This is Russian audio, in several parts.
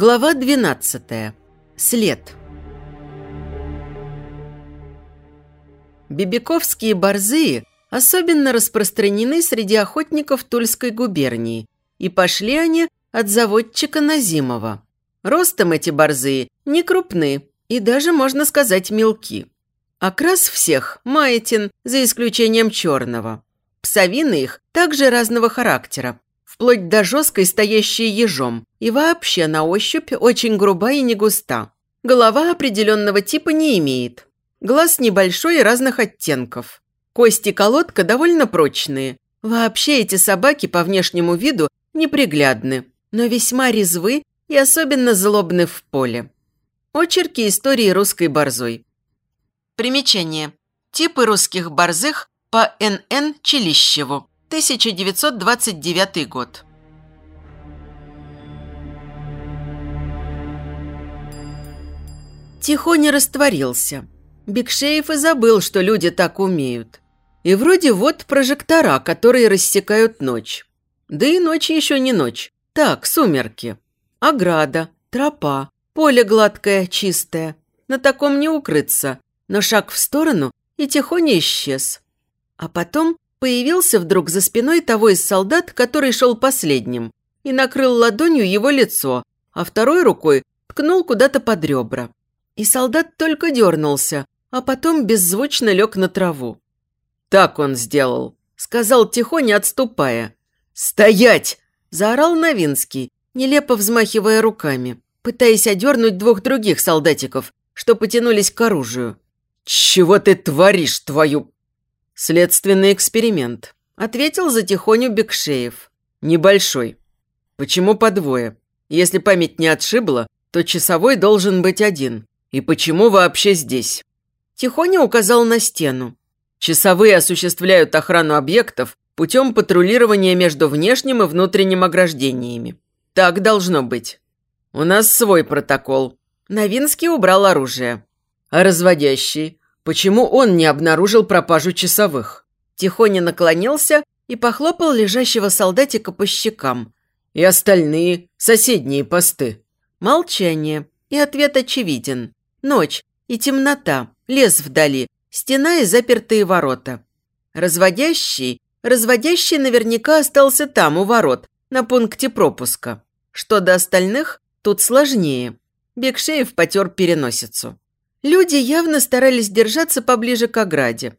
Глава 12. След. Бибиковские борзые особенно распространены среди охотников Тульской губернии, и пошли они от заводчика Назимова. Ростом эти борзые не крупны и даже, можно сказать, мелки. Окрас всех маятин, за исключением черного. Псовины их также разного характера, вплоть до жесткой, стоящей ежом, и вообще на ощупь очень груба и не густа. Голова определенного типа не имеет. Глаз небольшой и разных оттенков. Кости колодка довольно прочные. Вообще эти собаки по внешнему виду неприглядны, но весьма резвы и особенно злобны в поле. Очерки истории русской борзой. Примечание. Типы русских борзых по Н.Н. Челищеву. 1929 год. Тихоня растворился. Бекшеев и забыл, что люди так умеют. И вроде вот прожектора, которые рассекают ночь. Да и ночь еще не ночь. Так, сумерки. Ограда, тропа, поле гладкое, чистое. На таком не укрыться. Но шаг в сторону и тихоня исчез. А потом Появился вдруг за спиной того из солдат, который шел последним, и накрыл ладонью его лицо, а второй рукой ткнул куда-то под ребра. И солдат только дернулся, а потом беззвучно лег на траву. «Так он сделал», – сказал тихоня, отступая. «Стоять!» – заорал Новинский, нелепо взмахивая руками, пытаясь одернуть двух других солдатиков, что потянулись к оружию. «Чего ты творишь, твою...» «Следственный эксперимент», – ответил затихоню Бекшеев. «Небольшой. Почему по двое? Если память не отшибла, то часовой должен быть один. И почему вообще здесь?» Тихоня указал на стену. «Часовые осуществляют охрану объектов путем патрулирования между внешним и внутренним ограждениями. Так должно быть. У нас свой протокол». Новинский убрал оружие. «А разводящий? Почему он не обнаружил пропажу часовых? Тихоня наклонился и похлопал лежащего солдатика по щекам. И остальные соседние посты. Молчание. И ответ очевиден. Ночь и темнота, лес вдали, стена и запертые ворота. Разводящий, разводящий наверняка остался там, у ворот, на пункте пропуска. Что до остальных, тут сложнее. Бекшеев потер переносицу. Люди явно старались держаться поближе к ограде.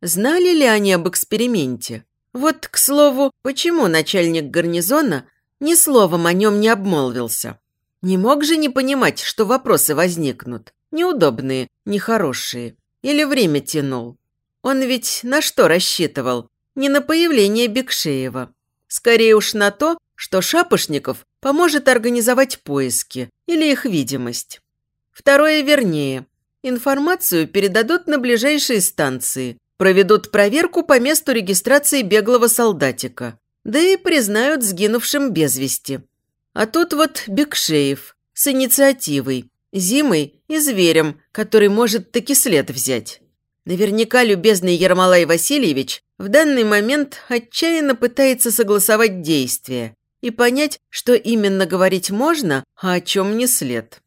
Знали ли они об эксперименте? Вот, к слову, почему начальник гарнизона ни словом о нем не обмолвился? Не мог же не понимать, что вопросы возникнут. Неудобные, нехорошие. Или время тянул. Он ведь на что рассчитывал? Не на появление Бекшеева. Скорее уж на то, что Шапошников поможет организовать поиски или их видимость. Второе вернее. Информацию передадут на ближайшие станции, проведут проверку по месту регистрации беглого солдатика, да и признают сгинувшим без вести. А тут вот Бекшеев с инициативой, Зимой и зверем, который может таки след взять. Наверняка любезный Ермолай Васильевич в данный момент отчаянно пытается согласовать действия и понять, что именно говорить можно, а о чем не след.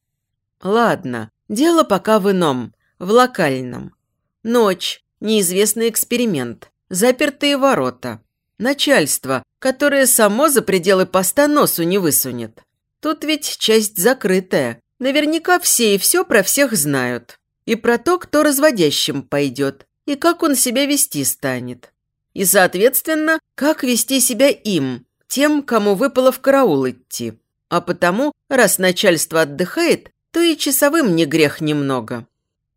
Ладно, Дело пока в ином, в локальном. Ночь, неизвестный эксперимент, запертые ворота. Начальство, которое само за пределы поста носу не высунет. Тут ведь часть закрытая. Наверняка все и все про всех знают. И про то, кто разводящим пойдет, и как он себя вести станет. И, соответственно, как вести себя им, тем, кому выпало в караул идти. А потому, раз начальство отдыхает, то и часовым не грех немного.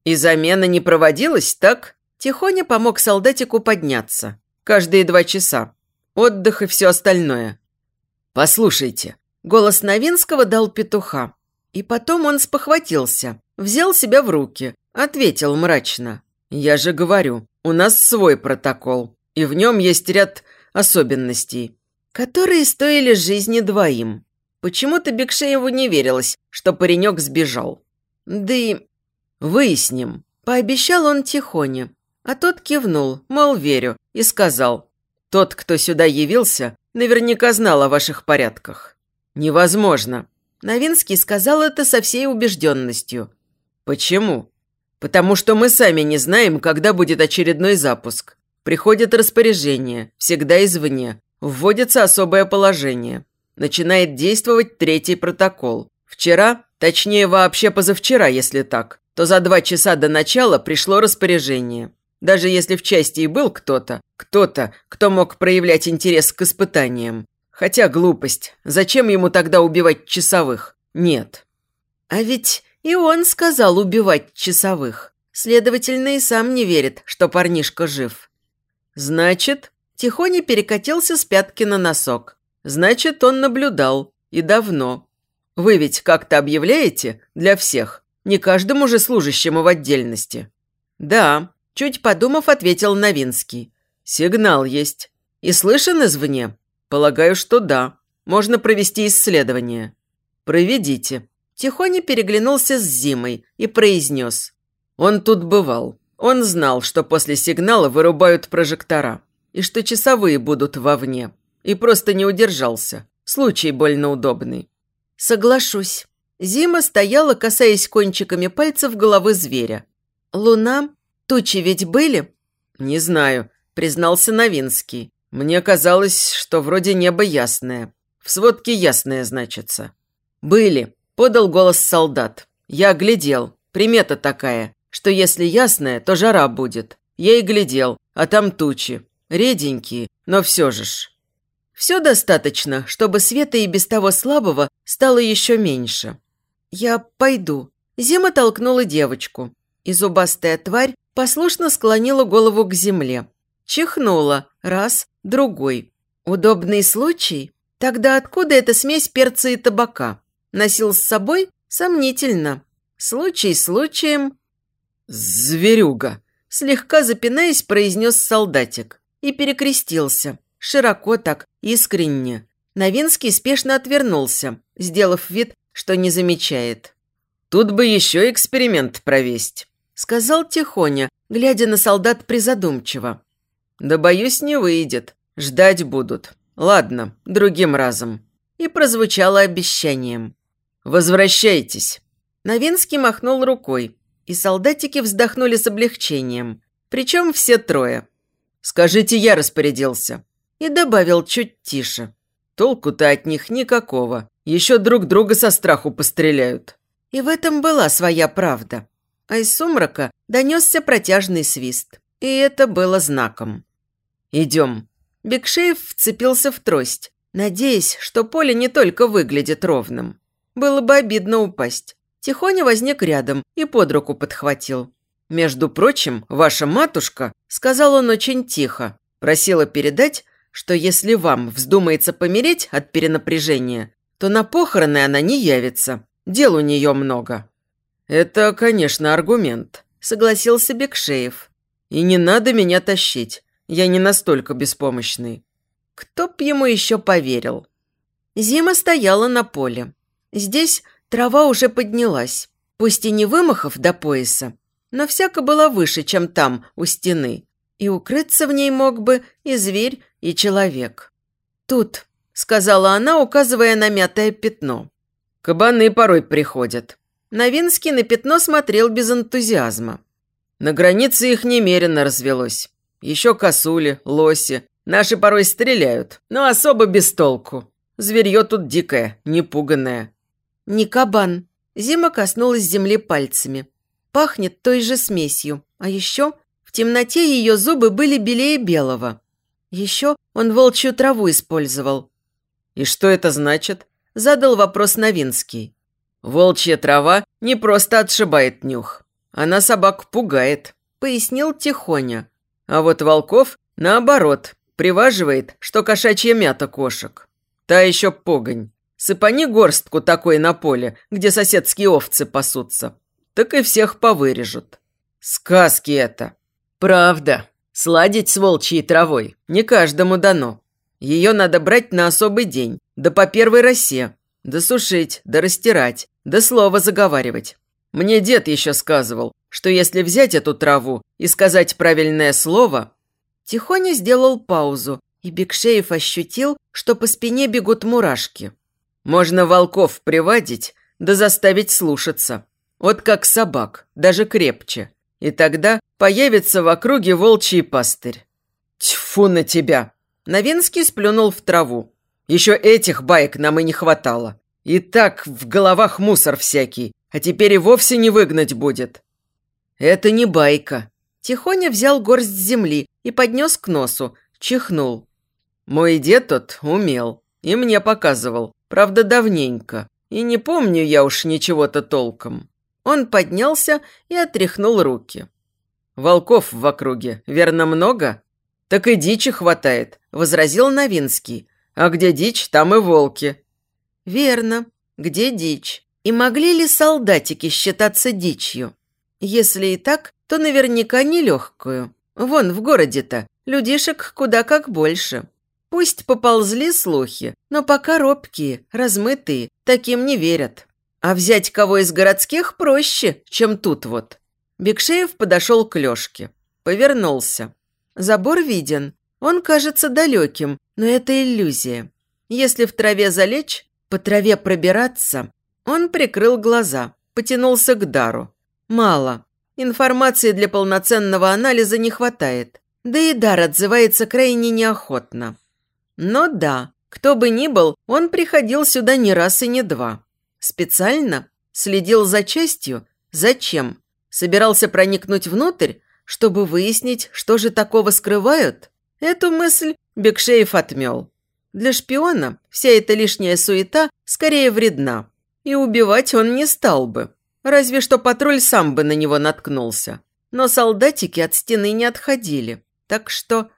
И замена не проводилась, так? Тихоня помог солдатику подняться. Каждые два часа. Отдых и все остальное. «Послушайте». Голос Новинского дал петуха. И потом он спохватился, взял себя в руки, ответил мрачно. «Я же говорю, у нас свой протокол, и в нем есть ряд особенностей, которые стоили жизни двоим. Почему-то Бекшееву не верилось, что паренек сбежал. Да и выясним. Пообещал он тихоне. А тот кивнул, мол, верю, и сказал. Тот, кто сюда явился, наверняка знал о ваших порядках. Невозможно. Новинский сказал это со всей убежденностью. «Почему?» «Потому что мы сами не знаем, когда будет очередной запуск. Приходит распоряжение, всегда извне. Вводится особое положение. Начинает действовать третий протокол. Вчера, точнее вообще позавчера, если так, то за два часа до начала пришло распоряжение. Даже если в части и был кто-то, кто-то, кто мог проявлять интерес к испытаниям. Хотя глупость. Зачем ему тогда убивать часовых? Нет. А ведь и он сказал убивать часовых. Следовательно, и сам не верит, что парнишка жив. Значит, Тихоня перекатился с пятки на носок. Значит, он наблюдал. И давно. Вы ведь как-то объявляете для всех, не каждому же служащему в отдельности. Да, Чуть подумав, ответил Новинский. «Сигнал есть. И слышен извне? Полагаю, что да. Можно провести исследование». «Проведите». Тихоня переглянулся с Зимой и произнес. «Он тут бывал. Он знал, что после сигнала вырубают прожектора, и что часовые будут вовне. И просто не удержался. Случай больно удобный». «Соглашусь». Зима стояла, касаясь кончиками пальцев головы зверя. Луна Тучи ведь были?» «Не знаю», – признался Новинский. «Мне казалось, что вроде небо ясное. В сводке ясное значится». «Были», – подал голос солдат. «Я глядел. Примета такая, что если ясное, то жара будет. Я и глядел, а там тучи. Реденькие, но все же ж». Все достаточно, чтобы света и без того слабого стало еще меньше. «Я пойду». Зима толкнула девочку, и зубастая тварь послушно склонила голову к земле. Чихнула. Раз, другой. Удобный случай? Тогда откуда эта смесь перца и табака? Носил с собой? Сомнительно. Случай случаем... «Зверюга!» Слегка запинаясь, произнес солдатик. И перекрестился. Широко так, искренне. Новинский спешно отвернулся, сделав вид, что не замечает. «Тут бы еще эксперимент провести сказал Тихоня, глядя на солдат призадумчиво. «Да, боюсь, не выйдет. Ждать будут. Ладно, другим разом». И прозвучало обещанием. «Возвращайтесь». Новинский махнул рукой, и солдатики вздохнули с облегчением. Причем все трое. «Скажите, я распорядился». И добавил чуть тише. «Толку-то от них никакого. Еще друг друга со страху постреляют». И в этом была своя правда а из сумрака донесся протяжный свист. И это было знаком. «Идем». Бекшеев вцепился в трость, надеясь, что поле не только выглядит ровным. Было бы обидно упасть. Тихоня возник рядом и под руку подхватил. «Между прочим, ваша матушка, — сказал он очень тихо, — просила передать, что если вам вздумается помереть от перенапряжения, то на похороны она не явится. Дел у нее много». «Это, конечно, аргумент», – согласился Бекшеев. «И не надо меня тащить. Я не настолько беспомощный». Кто б ему еще поверил? Зима стояла на поле. Здесь трава уже поднялась, пусть и не вымахав до пояса, но всяко была выше, чем там, у стены, и укрыться в ней мог бы и зверь, и человек. «Тут», – сказала она, указывая на мятое пятно. «Кабаны порой приходят», Новинский на пятно смотрел без энтузиазма. На границе их немерено развелось. Еще косули, лоси. Наши порой стреляют, но особо без толку. Зверье тут дикое, непуганное. Не кабан. Зима коснулась земли пальцами. Пахнет той же смесью. А еще в темноте ее зубы были белее белого. Еще он волчью траву использовал. «И что это значит?» – задал вопрос Новинский. «Волчья трава не просто отшибает нюх. Она собак пугает», – пояснил Тихоня. «А вот волков, наоборот, приваживает, что кошачья мята кошек. Та еще погонь. Сыпани горстку такой на поле, где соседские овцы пасутся. Так и всех повырежут. Сказки это. Правда. Сладить с волчьей травой не каждому дано. Ее надо брать на особый день, да по первой росе, да сушить, да растирать, да слово заговаривать. Мне дед еще сказывал, что если взять эту траву и сказать правильное слово... Тихоня сделал паузу, и Бекшеев ощутил, что по спине бегут мурашки. Можно волков приводить, да заставить слушаться. Вот как собак, даже крепче. И тогда появится в округе волчий пастырь. Тьфу на тебя! Новинский сплюнул в траву. Еще этих баек нам и не хватало. И так в головах мусор всякий, а теперь и вовсе не выгнать будет. Это не байка. Тихоня взял горсть земли и поднес к носу, чихнул. Мой дед тот умел и мне показывал, правда давненько. И не помню я уж ничего-то толком. Он поднялся и отряхнул руки. «Волков в округе, верно, много?» «Так и дичи хватает», – возразил Новинский. «А где дичь, там и волки». «Верно. Где дичь? И могли ли солдатики считаться дичью? Если и так, то наверняка нелегкую. Вон, в городе-то людишек куда как больше. Пусть поползли слухи, но пока робкие, размытые, таким не верят. А взять кого из городских проще, чем тут вот. Бекшеев подошел к Лешке. Повернулся. Забор виден. Он кажется далеким, но это иллюзия. Если в траве залечь, по траве пробираться, он прикрыл глаза, потянулся к дару. Мало. Информации для полноценного анализа не хватает. Да и дар отзывается крайне неохотно. Но да, кто бы ни был, он приходил сюда не раз и не два. Специально? Следил за частью? Зачем? Собирался проникнуть внутрь, чтобы выяснить, что же такого скрывают? Эту мысль Бекшеев отмел. Для шпиона вся эта лишняя суета скорее вредна. И убивать он не стал бы. Разве что патруль сам бы на него наткнулся. Но солдатики от стены не отходили. Так что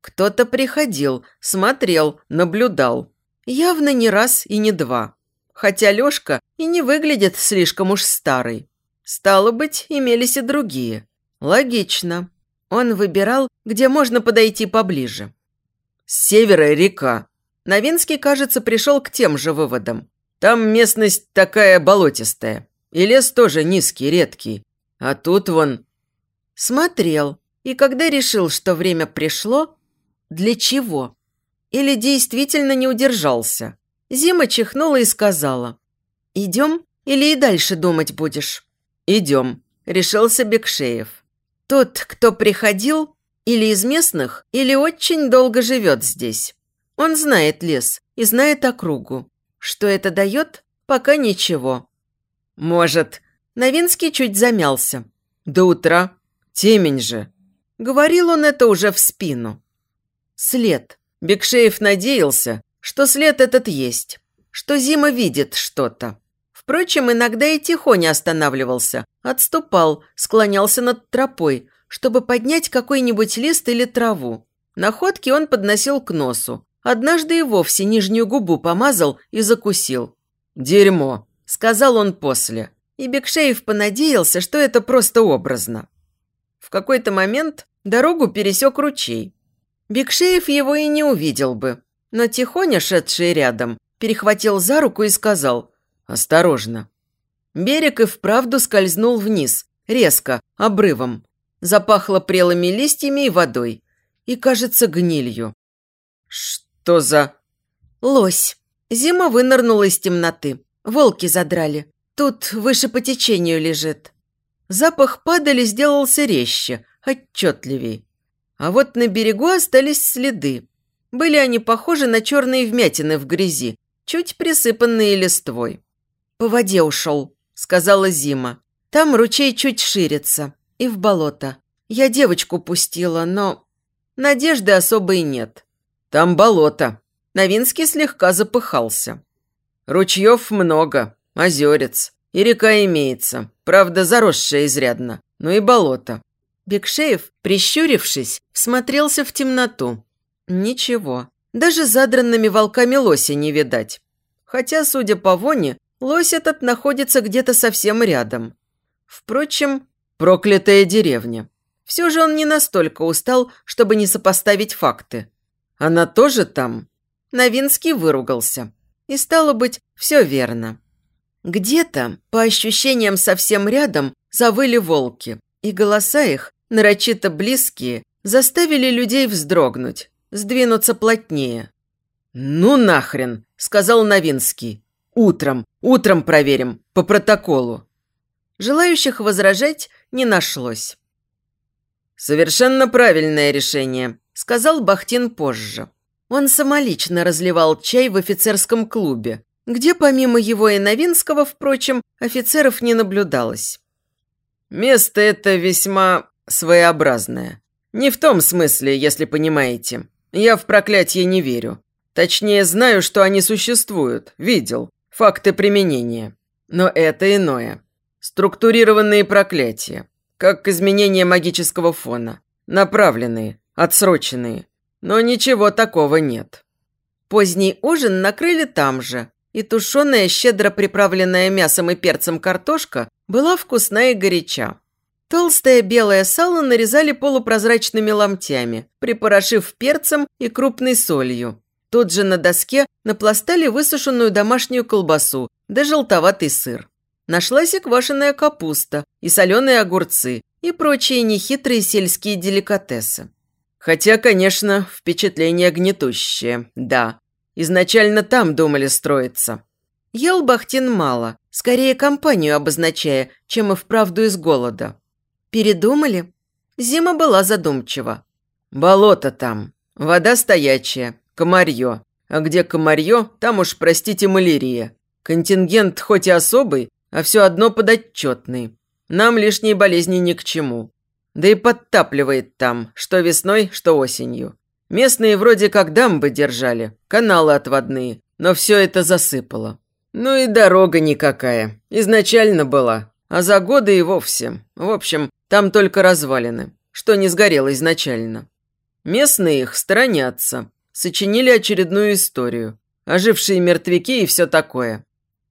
кто-то приходил, смотрел, наблюдал. Явно не раз и не два хотя Лёшка и не выглядит слишком уж старый. Стало быть, имелись и другие. Логично. Он выбирал, где можно подойти поближе. С севера река. Новинский, кажется, пришел к тем же выводам. Там местность такая болотистая. И лес тоже низкий, редкий. А тут вон... Смотрел. И когда решил, что время пришло, для чего? Или действительно не удержался? Зима чихнула и сказала. «Идем или и дальше думать будешь?» «Идем», – решился Бекшеев. «Тот, кто приходил, или из местных, или очень долго живет здесь. Он знает лес и знает округу. Что это дает? Пока ничего». «Может...» Новинский чуть замялся. «До утра. Темень же». Говорил он это уже в спину. След. Бекшеев надеялся, что след этот есть, что Зима видит что-то. Впрочем, иногда и тихоня останавливался, отступал, склонялся над тропой, чтобы поднять какой-нибудь лист или траву. Находки он подносил к носу. Однажды и вовсе нижнюю губу помазал и закусил. «Дерьмо», – сказал он после. И Бекшеев понадеялся, что это просто образно. В какой-то момент дорогу пересек ручей. Бекшеев его и не увидел бы, но Тихоня, шедший рядом, перехватил за руку и сказал «Осторожно». Берег и вправду скользнул вниз, резко, обрывом. Запахло прелыми листьями и водой. И, кажется, гнилью. «Что за...» «Лось». Зима вынырнула из темноты. Волки задрали. Тут выше по течению лежит. Запах падали сделался резче, отчетливей. А вот на берегу остались следы. Были они похожи на черные вмятины в грязи, чуть присыпанные листвой. «По воде ушел», – сказала Зима. «Там ручей чуть ширится. И в болото. Я девочку пустила, но...» Надежды особой нет. «Там болото». Новинский слегка запыхался. «Ручьев много, озерец. И река имеется, правда, заросшая изрядно, но и болото». Бекшеев, прищурившись, всмотрелся в темноту. Ничего. Даже задранными волками лося не видать. Хотя, судя по воне, лось этот находится где-то совсем рядом. Впрочем, проклятая деревня. Все же он не настолько устал, чтобы не сопоставить факты. Она тоже там? Новинский выругался. И стало быть, все верно. Где-то, по ощущениям совсем рядом, завыли волки, и голоса их, нарочито близкие, заставили людей вздрогнуть, сдвинуться плотнее. «Ну нахрен!» – сказал Новинский. «Утром, утром проверим, по протоколу». Желающих возражать не нашлось. «Совершенно правильное решение», – сказал Бахтин позже. Он самолично разливал чай в офицерском клубе, где помимо его и Новинского, впрочем, офицеров не наблюдалось. «Место это весьма своеобразное. Не в том смысле, если понимаете. Я в проклятие не верю. Точнее, знаю, что они существуют, видел, факты применения. Но это иное. Структурированные проклятия, как изменение магического фона. Направленные, отсроченные. Но ничего такого нет. Поздний ужин накрыли там же, и тушеная, щедро приправленная мясом и перцем картошка была вкусна и горяча. Толстое белое сало нарезали полупрозрачными ломтями, припорошив перцем и крупной солью. Тут же на доске напластали высушенную домашнюю колбасу да желтоватый сыр. Нашлась и квашеная капуста, и соленые огурцы, и прочие нехитрые сельские деликатесы. Хотя, конечно, впечатление гнетущее, да. Изначально там думали строиться. Ел Бахтин мало, скорее компанию обозначая, чем и вправду из голода. Передумали? Зима была задумчива. Болото там, вода стоячая, комарье. А где комарье, там уж, простите, малярия. Контингент хоть и особый, а все одно подотчетный. Нам лишние болезни ни к чему. Да и подтапливает там, что весной, что осенью. Местные вроде как дамбы держали, каналы отводные, но все это засыпало. Ну и дорога никакая. Изначально была, а за годы и вовсе. В общем, там только развалины, что не сгорело изначально. Местные их сторонятся. Сочинили очередную историю. Ожившие мертвяки и все такое.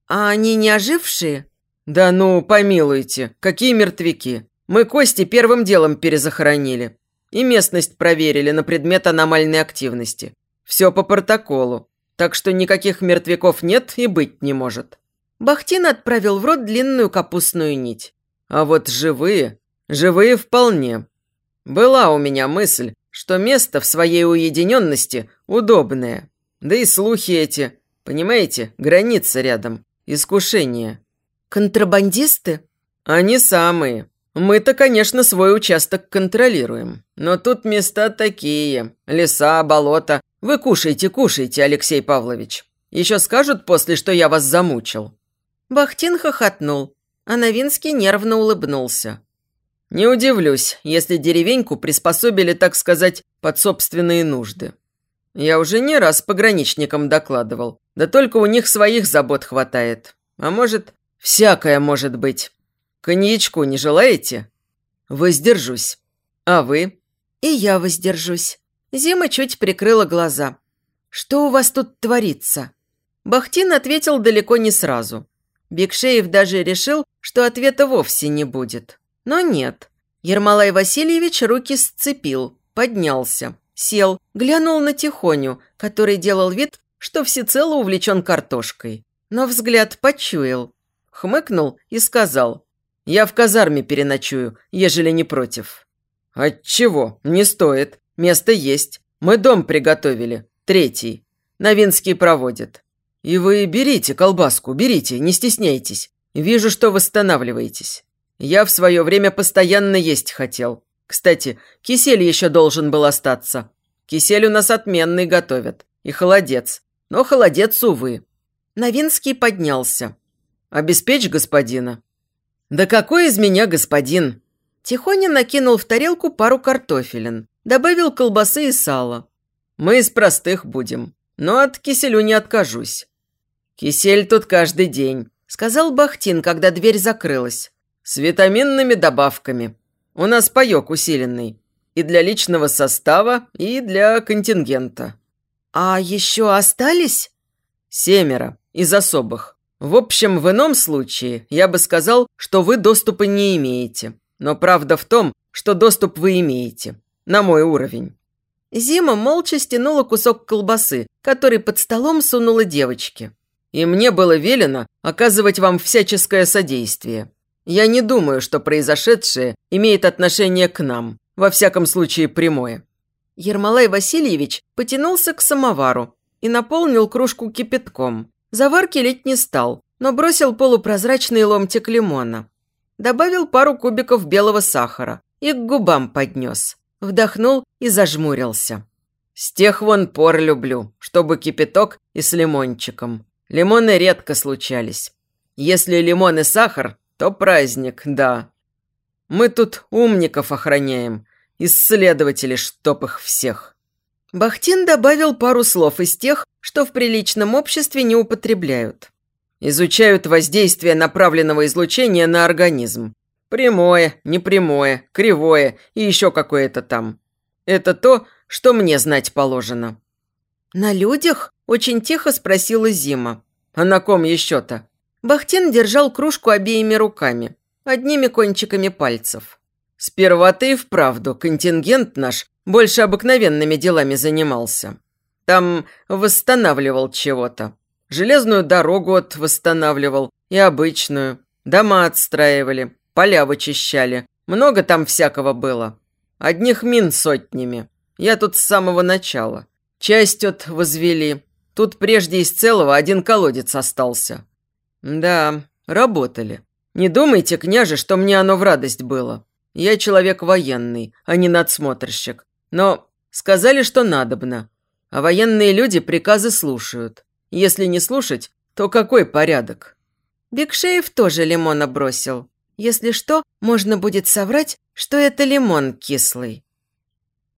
А они не ожившие? Да ну, помилуйте, какие мертвяки. Мы кости первым делом перезахоронили. И местность проверили на предмет аномальной активности. Все по протоколу. Так что никаких мертвяков нет и быть не может. Бахтин отправил в рот длинную капустную нить. А вот живые Живые вполне. Была у меня мысль, что место в своей уединенности удобное. Да и слухи эти, понимаете, граница рядом, искушение. Контрабандисты? Они самые. Мы-то, конечно, свой участок контролируем. Но тут места такие. Леса, болота. Вы кушайте, кушайте, Алексей Павлович. Еще скажут после, что я вас замучил. Бахтин хохотнул, а Новинский нервно улыбнулся. Не удивлюсь, если деревеньку приспособили, так сказать, под собственные нужды. Я уже не раз пограничникам докладывал. Да только у них своих забот хватает. А может, всякое может быть. Коньячку не желаете? Воздержусь. А вы? И я воздержусь. Зима чуть прикрыла глаза. Что у вас тут творится? Бахтин ответил далеко не сразу. Бекшеев даже решил, что ответа вовсе не будет. Но нет. Ермолай Васильевич руки сцепил, поднялся, сел, глянул на Тихоню, который делал вид, что всецело увлечен картошкой. Но взгляд почуял. Хмыкнул и сказал, «Я в казарме переночую, ежели не против». «Отчего? Не стоит. Место есть. Мы дом приготовили. Третий. Новинский проводит. И вы берите колбаску, берите, не стесняйтесь. Вижу, что восстанавливаетесь. Я в свое время постоянно есть хотел. Кстати, кисель еще должен был остаться. Кисель у нас отменный готовят. И холодец. Но холодец, увы. Новинский поднялся. «Обеспечь господина». «Да какой из меня господин?» Тихоня накинул в тарелку пару картофелин. Добавил колбасы и сала. «Мы из простых будем. Но от киселю не откажусь». «Кисель тут каждый день», – сказал Бахтин, когда дверь закрылась. С витаминными добавками. У нас паёк усиленный. И для личного состава, и для контингента. А еще остались? Семеро. Из особых. В общем, в ином случае я бы сказал, что вы доступа не имеете. Но правда в том, что доступ вы имеете. На мой уровень. Зима молча стянула кусок колбасы, который под столом сунула девочке. И мне было велено оказывать вам всяческое содействие. Я не думаю, что произошедшее имеет отношение к нам, во всяком случае прямое». Ермолай Васильевич потянулся к самовару, и наполнил кружку кипятком. Заварки лить не стал, но бросил полупрозрачный ломтик лимона. Добавил пару кубиков белого сахара и к губам поднес. Вдохнул и зажмурился. С тех вон пор люблю, чтобы кипяток и с лимончиком. Лимоны редко случались. Если лимон и сахар, то праздник, да. Мы тут умников охраняем, исследователи, чтоб их всех. Бахтин добавил пару слов из тех, что в приличном обществе не употребляют. Изучают воздействие направленного излучения на организм. Прямое, непрямое, кривое и еще какое-то там. Это то, что мне знать положено». «На людях?» – очень тихо спросила Зима. «А на ком еще-то?» Бахтин держал кружку обеими руками, одними кончиками пальцев. «Сперва ты и вправду, контингент наш больше обыкновенными делами занимался. Там восстанавливал чего-то. Железную дорогу от восстанавливал и обычную. Дома отстраивали, поля вычищали. Много там всякого было. Одних мин сотнями. Я тут с самого начала. Часть от возвели. Тут прежде из целого один колодец остался. Да, работали. Не думайте, княже, что мне оно в радость было. Я человек военный, а не надсмотрщик. Но сказали, что надобно. А военные люди приказы слушают. Если не слушать, то какой порядок? Бекшеев тоже лимона бросил. Если что, можно будет соврать, что это лимон кислый.